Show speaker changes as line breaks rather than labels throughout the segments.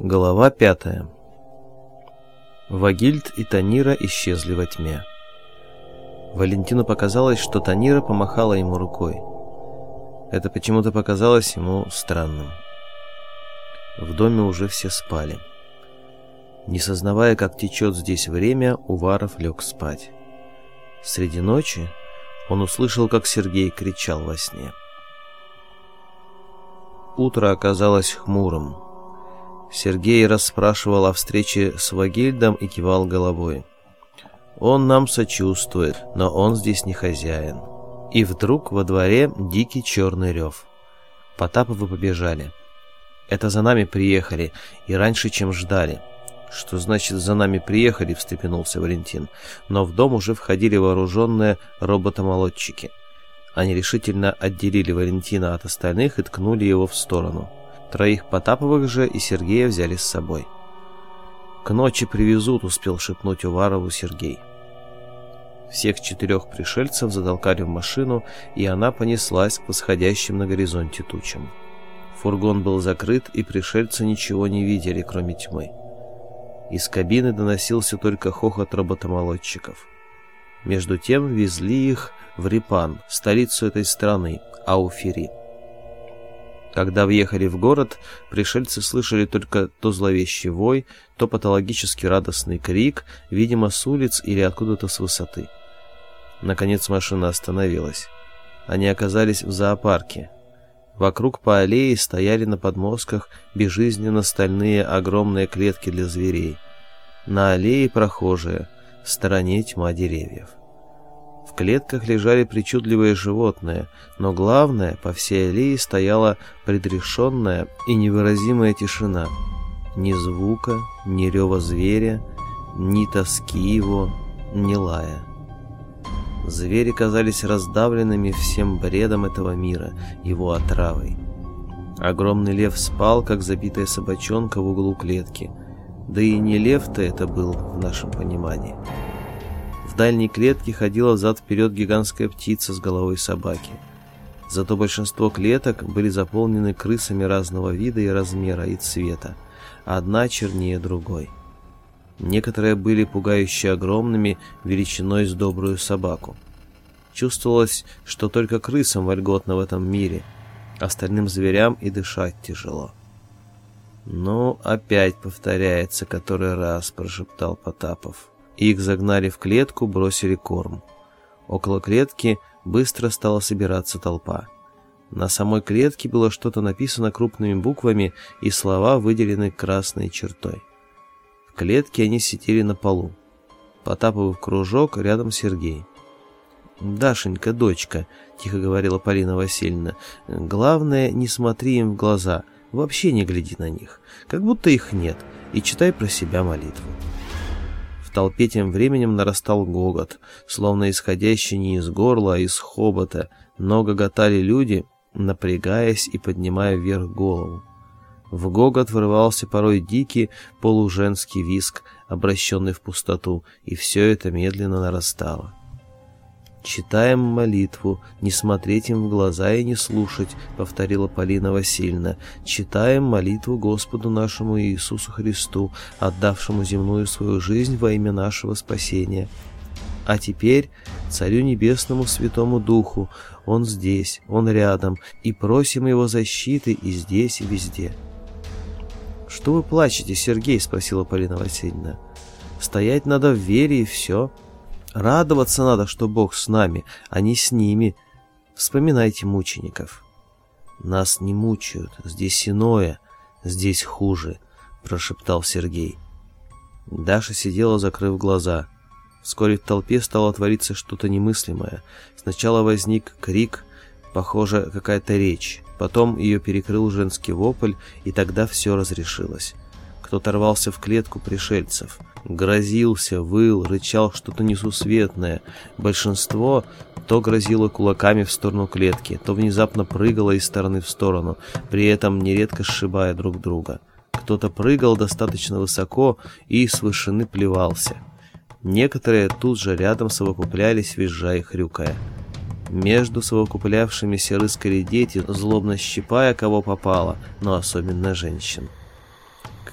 Глава пятая. Вагильд и Танира исчезли во тьме. Валентину показалось, что Танира помахала ему рукой. Это почему-то показалось ему странным. В доме уже все спали. Не сознавая, как течет здесь время, Уваров лег спать. Среди ночи он услышал, как Сергей кричал во сне. Утро оказалось хмурым. Сергей расспрашивал о встрече с Вагильдом и кивал головой. Он нам сочувствует, но он здесь не хозяин. И вдруг во дворе дикий черный рев. Потаповы побежали. Это за нами приехали, и раньше, чем ждали. Что значит «за нами приехали», — встрепенулся Валентин. Но в дом уже входили вооруженные роботомолодчики. Они решительно отделили Валентина от остальных и ткнули его в сторону. Троих Потаповых же и Сергея взяли с собой. «К ночи привезут», — успел шепнуть Уварову Сергей. Всех четырех пришельцев затолкали в машину, и она понеслась к восходящим на горизонте тучам. Фургон был закрыт, и пришельцы ничего не видели, кроме тьмы. Из кабины доносился только хохот роботомолодчиков. Между тем везли их в Рипан, столицу этой страны, Ауфири. Когда въехали в город, пришельцы слышали только то зловещий вой, то патологически радостный крик, видимо, с улиц или откуда-то с высоты. Наконец машина остановилась. Они оказались в зоопарке. Вокруг по аллее стояли на подмостках безжизненно стальные огромные клетки для зверей. На аллее прохожие, в стороне тьма деревьев. Клетках лежали причудливые животные, но главное, по всей аллее стояла предрешенная и невыразимая тишина. Ни звука, ни рева зверя, ни тоски его, ни лая. Звери казались раздавленными всем бредом этого мира, его отравой. Огромный лев спал, как забитая собачонка в углу клетки. Да и не лев-то это был в нашем понимании. Дальней клетке ходила взад-вперед гигантская птица с головой собаки. Зато большинство клеток были заполнены крысами разного вида и размера и цвета, одна чернее другой. Некоторые были пугающе огромными, величиной с добрую собаку. Чувствовалось, что только крысам вольготно в этом мире, остальным зверям и дышать тяжело. «Ну, опять повторяется который раз», — прошептал Потапов. Их загнали в клетку, бросили корм. Около клетки быстро стала собираться толпа. На самой клетке было что-то написано крупными буквами, и слова выделены красной чертой. В клетке они сидели на полу. Потапов кружок, рядом Сергей. «Дашенька, дочка», — тихо говорила Полина Васильевна, — «главное, не смотри им в глаза, вообще не гляди на них, как будто их нет, и читай про себя молитву» толпе тем временем нарастал гогот, словно исходящий не из горла, а из хобота, но гоготали люди, напрягаясь и поднимая вверх голову. В гогот врывался порой дикий полуженский виск, обращенный в пустоту, и все это медленно нарастало. «Читаем молитву, не смотреть им в глаза и не слушать», — повторила Полина Васильевна. «Читаем молитву Господу нашему Иисусу Христу, отдавшему земную свою жизнь во имя нашего спасения. А теперь Царю Небесному Святому Духу, Он здесь, Он рядом, и просим Его защиты и здесь, и везде». «Что вы плачете, Сергей?» — спросила Полина Васильевна. «Стоять надо в вере, и все». Радоваться надо, что Бог с нами, а не с ними. Вспоминайте мучеников. Нас не мучают, здесь иное, здесь хуже, прошептал Сергей. Даша сидела, закрыв глаза. Вскоре в толпе стало твориться что-то немыслимое. Сначала возник крик, похоже, какая-то речь. Потом ее перекрыл женский вопль, и тогда все разрешилось. Кто-то рвался в клетку пришельцев. Грозился, выл, рычал что-то несусветное. Большинство то грозило кулаками в сторону клетки, то внезапно прыгало из стороны в сторону, при этом нередко сшибая друг друга. Кто-то прыгал достаточно высоко и с вышины плевался. Некоторые тут же рядом совокуплялись, визжая и хрюкая. Между совокуплявшимися рыскали дети, злобно щипая кого попало, но особенно женщин.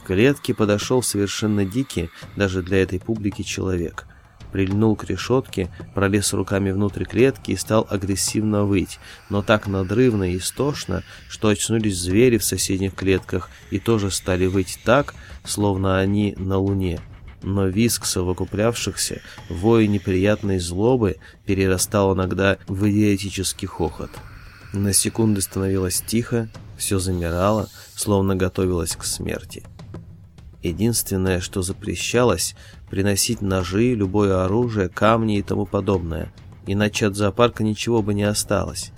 Клетке подошел совершенно дикий, даже для этой публики, человек. Прильнул к решетке, пролез руками внутрь клетки и стал агрессивно выть, но так надрывно и истошно, что очнулись звери в соседних клетках и тоже стали выть так, словно они на луне. Но виск совокуплявшихся, вой неприятной злобы перерастал иногда в идиотический хохот. На секунды становилось тихо, все замирало, словно готовилось к смерти. Единственное, что запрещалось, приносить ножи, любое оружие, камни и тому подобное, иначе от зоопарка ничего бы не осталось.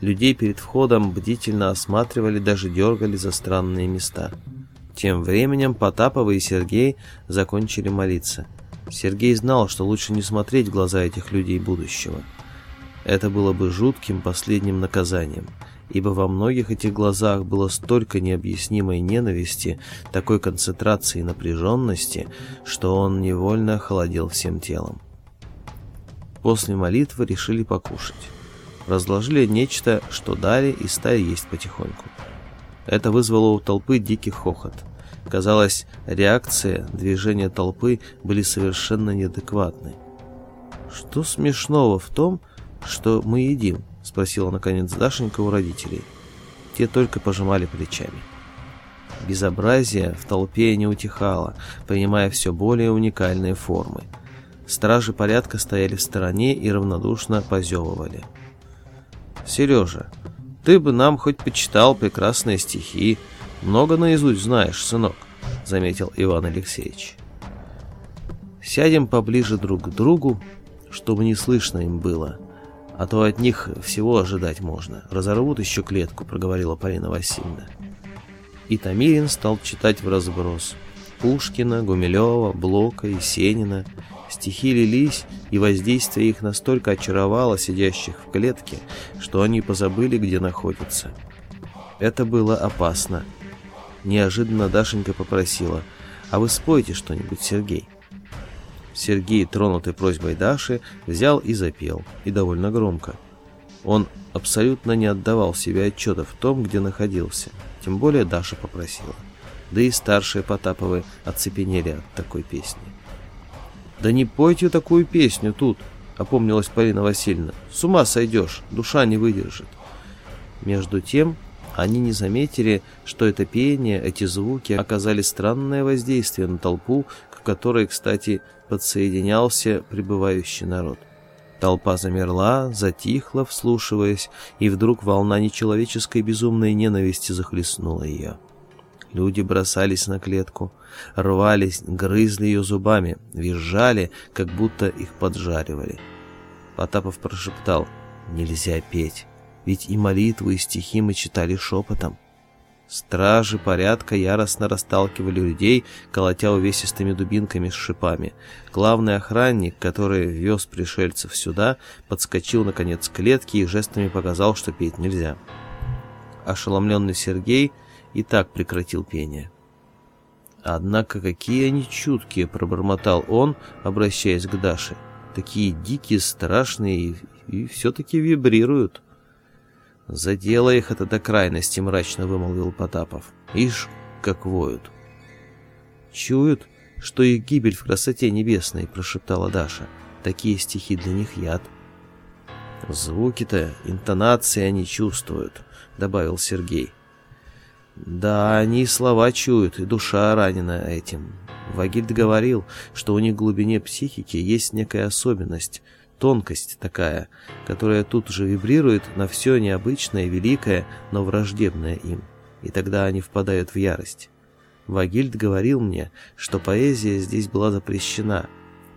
Людей перед входом бдительно осматривали, даже дергали за странные места. Тем временем Потапова и Сергей закончили молиться. Сергей знал, что лучше не смотреть в глаза этих людей будущего. Это было бы жутким последним наказанием – ибо во многих этих глазах было столько необъяснимой ненависти, такой концентрации и напряженности, что он невольно охолодел всем телом. После молитвы решили покушать. Разложили нечто, что дали, и стали есть потихоньку. Это вызвало у толпы дикий хохот. Казалось, реакция, движения толпы были совершенно неадекватны. Что смешного в том, что мы едим? — спросила наконец Дашенька у родителей. Те только пожимали плечами. Безобразие в толпе не утихало, принимая все более уникальные формы. Стражи порядка стояли в стороне и равнодушно позевывали. «Сережа, ты бы нам хоть почитал прекрасные стихи. Много наизусть знаешь, сынок», — заметил Иван Алексеевич. «Сядем поближе друг к другу, чтобы не слышно им было», а то от них всего ожидать можно. Разорвут еще клетку», — проговорила Полина Васильевна. И Томилин стал читать в разброс. Пушкина, Гумилева, Блока, Есенина. Стихи лились, и воздействие их настолько очаровало сидящих в клетке, что они позабыли, где находятся. Это было опасно. Неожиданно Дашенька попросила, «А вы спойте что-нибудь, Сергей?» Сергей, тронутый просьбой Даши, взял и запел, и довольно громко. Он абсолютно не отдавал себе отчета в том, где находился, тем более Даша попросила. Да и старшие Потаповы оцепенели от такой песни. «Да не пойте такую песню тут!» — опомнилась Полина Васильевна. «С ума сойдешь, душа не выдержит». Между тем, они не заметили, что это пение, эти звуки оказали странное воздействие на толпу, к которой, кстати, подсоединялся прибывающий народ. Толпа замерла, затихла, вслушиваясь, и вдруг волна нечеловеческой безумной ненависти захлестнула ее. Люди бросались на клетку, рвались, грызли ее зубами, визжали, как будто их поджаривали. Потапов прошептал «Нельзя петь, ведь и молитвы, и стихи мы читали шепотом». Стражи порядка яростно расталкивали людей, колотя увесистыми дубинками с шипами. Главный охранник, который вез пришельцев сюда, подскочил на конец клетки и жестами показал, что петь нельзя. Ошеломленный Сергей и так прекратил пение. «Однако какие они чуткие!» — пробормотал он, обращаясь к Даше. «Такие дикие, страшные и, и все-таки вибрируют». «Задело их это до крайности», — мрачно вымолвил Потапов. «Ишь, как воют». «Чуют, что их гибель в красоте небесной», — прошептала Даша. «Такие стихи для них яд». «Звуки-то, интонации они чувствуют», — добавил Сергей. «Да, они слова чуют, и душа ранена этим. Вагильд говорил, что у них в глубине психики есть некая особенность — тонкость такая, которая тут же вибрирует на все необычное, великое, но враждебное им, и тогда они впадают в ярость. Вагильд говорил мне, что поэзия здесь была запрещена.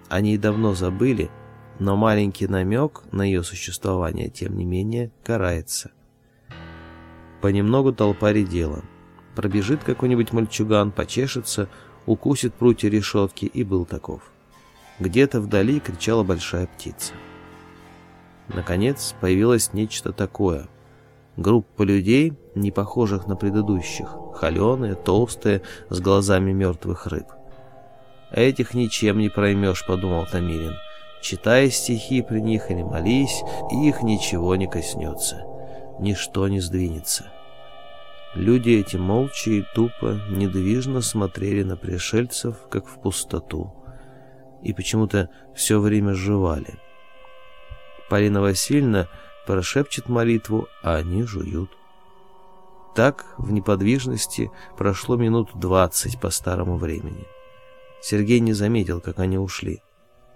Они давно забыли, но маленький намек на ее существование, тем не менее, карается. Понемногу толпа редела. Пробежит какой-нибудь мальчуган, почешется, укусит прутья решетки, и был таков. Где-то вдали кричала большая птица. Наконец появилось нечто такое. Группа людей, не похожих на предыдущих, холеные, толстые, с глазами мертвых рыб. «Этих ничем не проймешь», — подумал Тамирин. «Читай стихи при них или молись, их ничего не коснется, ничто не сдвинется». Люди эти молча и тупо, недвижно смотрели на пришельцев, как в пустоту, и почему-то все время жевали. Полина Васильевна прошепчет молитву, а они жуют. Так в неподвижности прошло минут двадцать по старому времени. Сергей не заметил, как они ушли.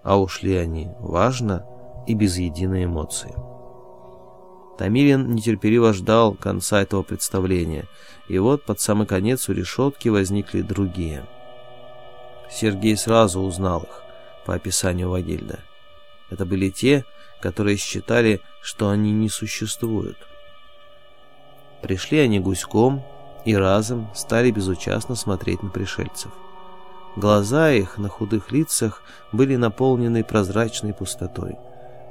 А ушли они важно и без единой эмоции. Томилин нетерпеливо ждал конца этого представления, и вот под самый конец у решетки возникли другие. Сергей сразу узнал их по описанию Вагильда. Это были те, которые считали, что они не существуют. Пришли они гуськом и разом стали безучастно смотреть на пришельцев. Глаза их на худых лицах были наполнены прозрачной пустотой.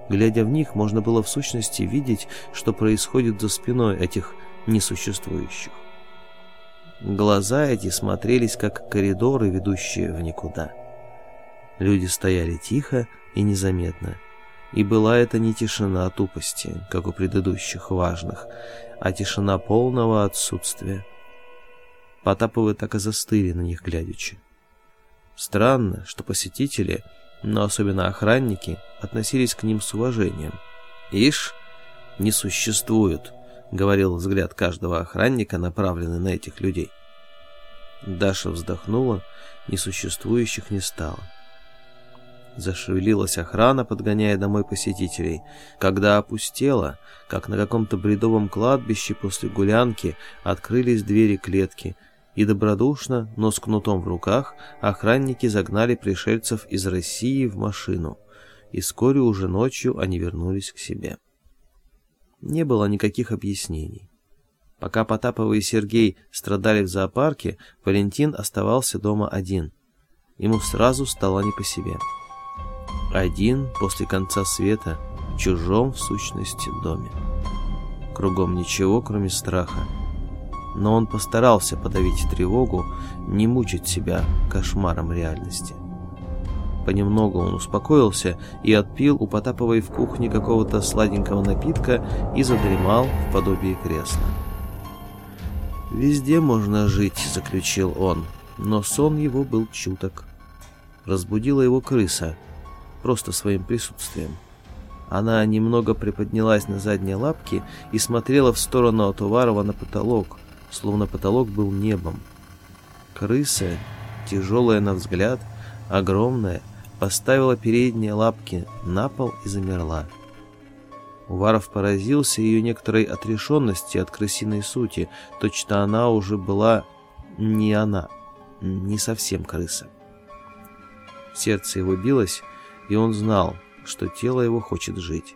Глядя в них, можно было в сущности видеть, что происходит за спиной этих несуществующих. Глаза эти смотрелись, как коридоры, ведущие в никуда. Люди стояли тихо и незаметно, и была это не тишина тупости, как у предыдущих важных, а тишина полного отсутствия. Потаповы так и застыли на них глядячи. Странно, что посетители, но особенно охранники, относились к ним с уважением. «Ишь, не существуют», — говорил взгляд каждого охранника, направленный на этих людей. Даша вздохнула, несуществующих не стало. Зашевелилась охрана, подгоняя домой посетителей. Когда опустела, как на каком-то бредовом кладбище после гулянки, открылись двери клетки, и добродушно, но с кнутом в руках, охранники загнали пришельцев из России в машину. И вскоре уже ночью они вернулись к себе. Не было никаких объяснений. Пока Потапова и Сергей страдали в зоопарке, Валентин оставался дома один. Ему сразу стало не по себе. Один после конца света, в чужом в сущности доме. Кругом ничего, кроме страха. Но он постарался подавить тревогу, не мучить себя кошмаром реальности. Понемногу он успокоился и отпил у Потаповой в кухне какого-то сладенького напитка и задремал в подобии кресла. «Везде можно жить», — заключил он, но сон его был чуток. Разбудила его крыса — просто своим присутствием. Она немного приподнялась на задние лапки и смотрела в сторону от Уварова на потолок, словно потолок был небом. Крыса, тяжелая на взгляд, огромная, поставила передние лапки на пол и замерла. Уваров поразился ее некоторой отрешенности от крысиной сути, точно она уже была не она, не совсем крыса. Сердце его билось, и он знал, что тело его хочет жить.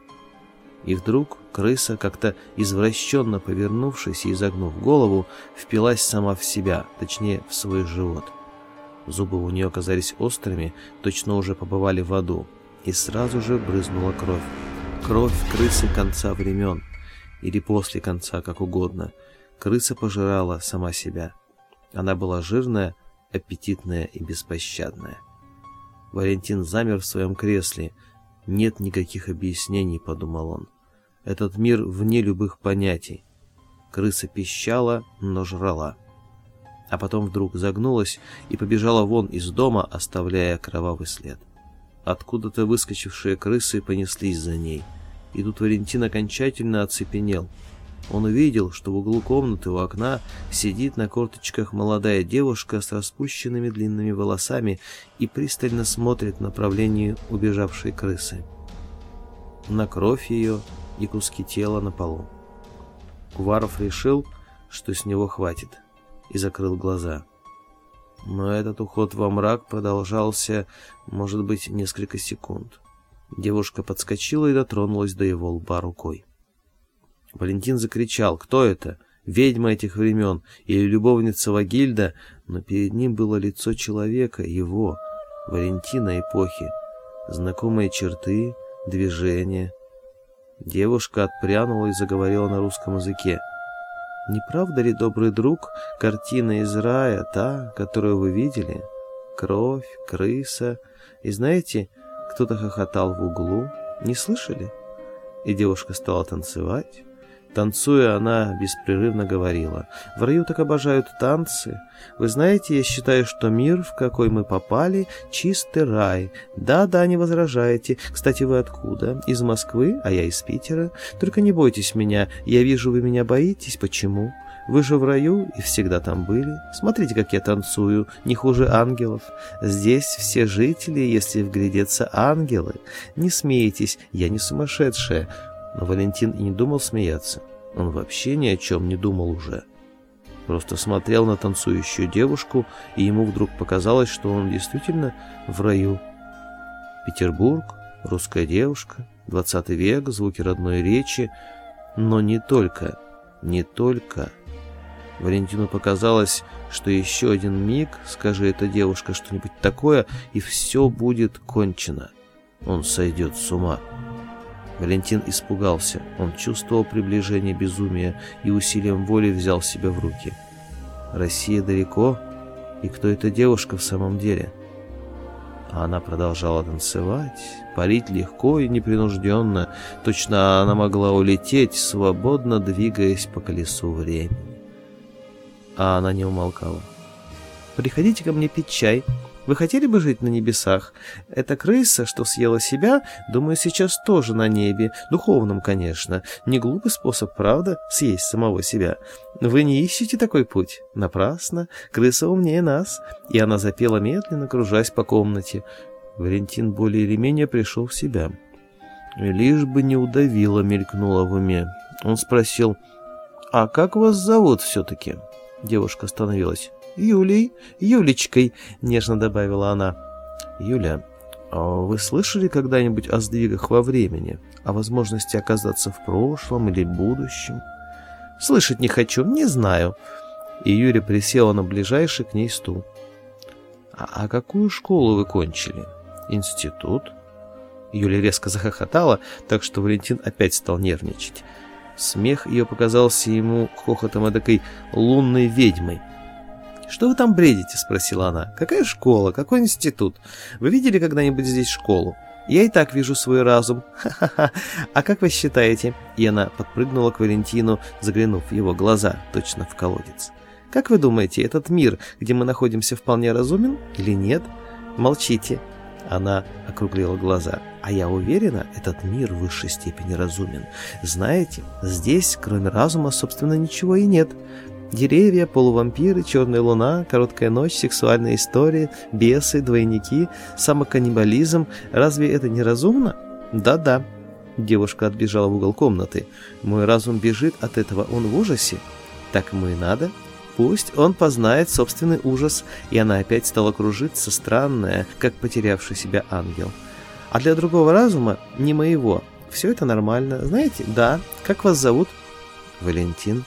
И вдруг крыса, как-то извращенно повернувшись и изогнув голову, впилась сама в себя, точнее, в свой живот. Зубы у нее оказались острыми, точно уже побывали в аду, и сразу же брызнула кровь. Кровь крысы конца времен, или после конца, как угодно. Крыса пожирала сама себя. Она была жирная, аппетитная и беспощадная. Валентин замер в своем кресле. «Нет никаких объяснений», — подумал он. «Этот мир вне любых понятий». Крыса пищала, но жрала. А потом вдруг загнулась и побежала вон из дома, оставляя кровавый след. Откуда-то выскочившие крысы понеслись за ней. И тут Валентин окончательно оцепенел — он увидел, что в углу комнаты у окна сидит на корточках молодая девушка с распущенными длинными волосами и пристально смотрит в направлении убежавшей крысы. На кровь ее и куски тела на полу. Куваров решил, что с него хватит, и закрыл глаза. Но этот уход во мрак продолжался, может быть, несколько секунд. Девушка подскочила и дотронулась до его лба рукой. Валентин закричал «Кто это?» Ведьма этих времен или любовница Вагильда, но перед ним было лицо человека, его, Валентина эпохи, знакомые черты, движения. Девушка отпрянула и заговорила на русском языке. «Не правда ли, добрый друг, картина из рая, та, которую вы видели? Кровь, крыса. И знаете, кто-то хохотал в углу. Не слышали?» И девушка стала танцевать Танцуя, она беспрерывно говорила. «В раю так обожают танцы. Вы знаете, я считаю, что мир, в какой мы попали, чистый рай. Да-да, не возражаете. Кстати, вы откуда? Из Москвы, а я из Питера. Только не бойтесь меня. Я вижу, вы меня боитесь. Почему? Вы же в раю и всегда там были. Смотрите, как я танцую, не хуже ангелов. Здесь все жители, если вглядеться, ангелы. Не смейтесь, я не сумасшедшая». Но Валентин и не думал смеяться. Он вообще ни о чем не думал уже. Просто смотрел на танцующую девушку, и ему вдруг показалось, что он действительно в раю. Петербург, русская девушка, двадцатый век, звуки родной речи. Но не только, не только. Валентину показалось, что еще один миг, скажи эта девушка что-нибудь такое, и все будет кончено. Он сойдет с ума. Валентин испугался. Он чувствовал приближение безумия и усилием воли взял себя в руки. Россия далеко, и кто эта девушка в самом деле? А она продолжала танцевать, парить легко и непринужденно. Точно она могла улететь, свободно двигаясь по колесу времени. А она не умолкала. «Приходите ко мне пить чай», вы хотели бы жить на небесах? Эта крыса, что съела себя, думаю, сейчас тоже на небе, духовном, конечно. Не глупый способ, правда, съесть самого себя. Вы не ищете такой путь? Напрасно. Крыса умнее нас. И она запела медленно, кружась по комнате. Валентин более или менее пришел в себя. Лишь бы не удавило, мелькнуло в уме. Он спросил, «А как вас зовут все-таки?» Девушка остановилась. Юлей, Юлечкой», — нежно добавила она. «Юля, а вы слышали когда-нибудь о сдвигах во времени, о возможности оказаться в прошлом или будущем?» «Слышать не хочу, не знаю». И Юля присела на ближайший к ней стул. «А, а какую школу вы кончили? Институт?» Юля резко захохотала, так что Валентин опять стал нервничать. Смех ее показался ему хохотом эдакой лунной ведьмой. «Что вы там бредите?» — спросила она. «Какая школа? Какой институт? Вы видели когда-нибудь здесь школу? Я и так вижу свой разум. Ха-ха-ха. А как вы считаете?» И она подпрыгнула к Валентину, заглянув в его глаза, точно в колодец. «Как вы думаете, этот мир, где мы находимся, вполне разумен или нет? Молчите». Она округлила глаза. «А я уверена, этот мир в высшей степени разумен. Знаете, здесь, кроме разума, собственно, ничего и нет. Деревья, полувампиры, черная луна, короткая ночь, сексуальные истории, бесы, двойники, самоканнибализм. Разве это не разумно? Да-да. Девушка отбежала в угол комнаты. Мой разум бежит от этого, он в ужасе. Так ему и надо. Пусть он познает собственный ужас. И она опять стала кружиться, странная, как потерявший себя ангел. А для другого разума, не моего, все это нормально. Знаете, да, как вас зовут? Валентин.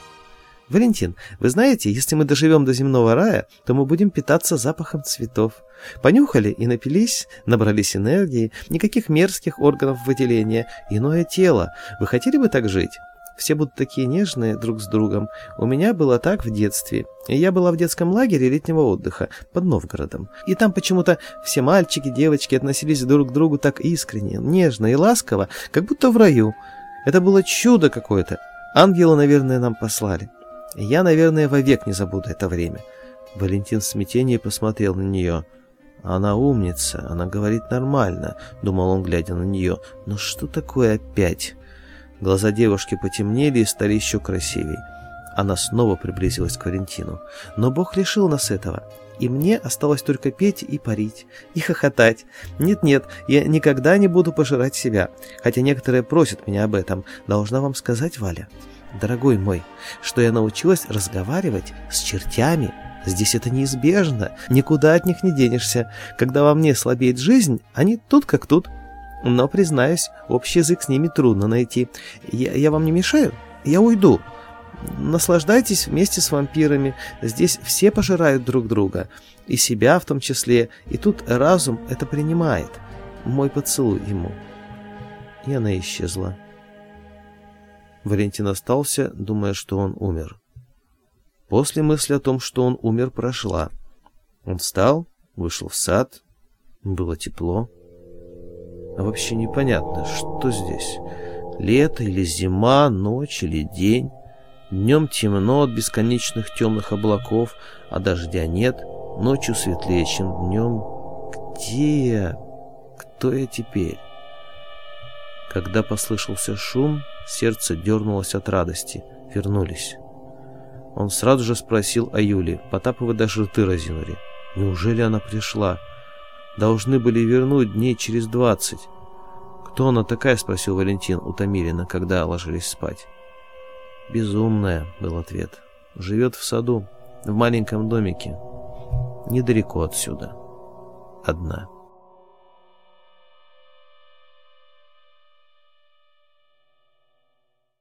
Валентин, вы знаете, если мы доживем до земного рая, то мы будем питаться запахом цветов. Понюхали и напились, набрались энергии, никаких мерзких органов выделения, иное тело. Вы хотели бы так жить? Все будут такие нежные друг с другом. У меня было так в детстве. Я была в детском лагере летнего отдыха под Новгородом. И там почему-то все мальчики, девочки относились друг к другу так искренне, нежно и ласково, как будто в раю. Это было чудо какое-то. Ангелы, наверное, нам послали. Я, наверное, вовек не забуду это время. Валентин в смятении посмотрел на нее. Она умница, она говорит нормально, думал он, глядя на нее. Но что такое опять? Глаза девушки потемнели и стали еще красивей. Она снова приблизилась к Валентину. Но Бог лишил нас этого. И мне осталось только петь и парить, и хохотать. Нет-нет, я никогда не буду пожирать себя. Хотя некоторые просят меня об этом. Должна вам сказать, Валя, дорогой мой, что я научилась разговаривать с чертями. Здесь это неизбежно, никуда от них не денешься. Когда во мне слабеет жизнь, они тут как тут. Но, признаюсь, общий язык с ними трудно найти. Я, я вам не мешаю? Я уйду. Наслаждайтесь вместе с вампирами. Здесь все пожирают друг друга. И себя в том числе. И тут разум это принимает. Мой поцелуй ему. И она исчезла. Валентин остался, думая, что он умер. После мысли о том, что он умер, прошла. Он встал, вышел в сад. Было тепло. А вообще непонятно, что здесь. Лето или зима, ночь или день. Днем темно от бесконечных темных облаков, а дождя нет. Ночью светлее, чем днем. Где я? Кто я теперь? Когда послышался шум, сердце дернулось от радости. Вернулись. Он сразу же спросил о Юле. Потаповы даже рты разинули. Неужели она пришла? Должны были вернуть дней через двадцать. «Кто она такая?» — спросил Валентин у Томилина, когда ложились спать. «Безумная», — был ответ. «Живет в саду, в маленьком домике, недалеко отсюда. Одна».